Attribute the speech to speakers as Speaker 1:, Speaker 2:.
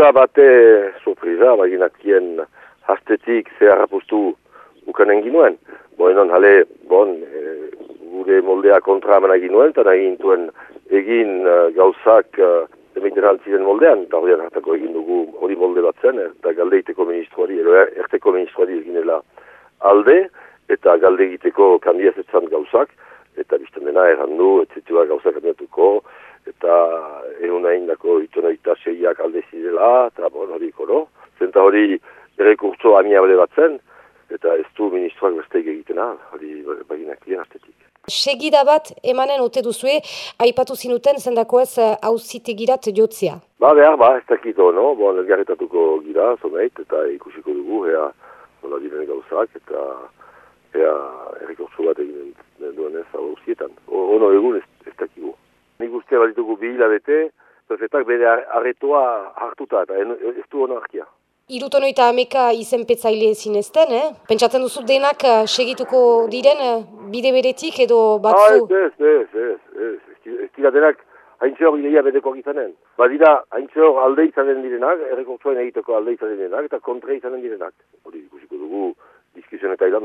Speaker 1: da bate surpriza, baginakien hastetik zehar apustu ukanen ginuen. Boenon, hale, bon, e, gure moldea kontra amena ginuen, eta nahi gintuen egin uh, gauzak uh, emiten altziren moldean, eta hori hartako egin dugu hori molde bat zen, eta galdeiteko ministroari, ero erteko ministroari eginela alde, eta galde egiteko kandiazetzan gauzak, eta bizten dena errandu, etzetua gauzak kandiatuko, eta egun nahi indako itona seiak alde zirela, eta bon, hori koro. Zenta hori errekurtso amiable bat zen, eta ez du ministroak besteik egitena, hori baginak lien artetik.
Speaker 2: Segida bat emanen ote duzue, aipatu zinuten zendako ez hauzitegirat eh, jotzia?
Speaker 1: Ba, behar, ba, ez dakito, no? Bo, elgarretatuko gira, zonait, eta ikusiko dugu, ea, nola diren gauzak, eta ea, errekurtso bat egin duen hauzietan. Ono egun ez. Uste bat ditugu bi hilabete, prefetak bere arretoa hartuta, eta ez du ono arkia.
Speaker 2: Irutonoita ameka izenpetzaile zinezten, eh? Pentsatzen duzu denak uh, segituko diren uh, bide beretik edo batzu?
Speaker 1: Ah, ez, ez, ez, ez, ez, ez denak haintze hori ideia bedeko gizanen. Badira haintze hor alde izanen direnak, errekortzuen egiteko alde izanen direnak, eta kontra izanen direnak. Hori ikusiko dugu, diskusionetai da,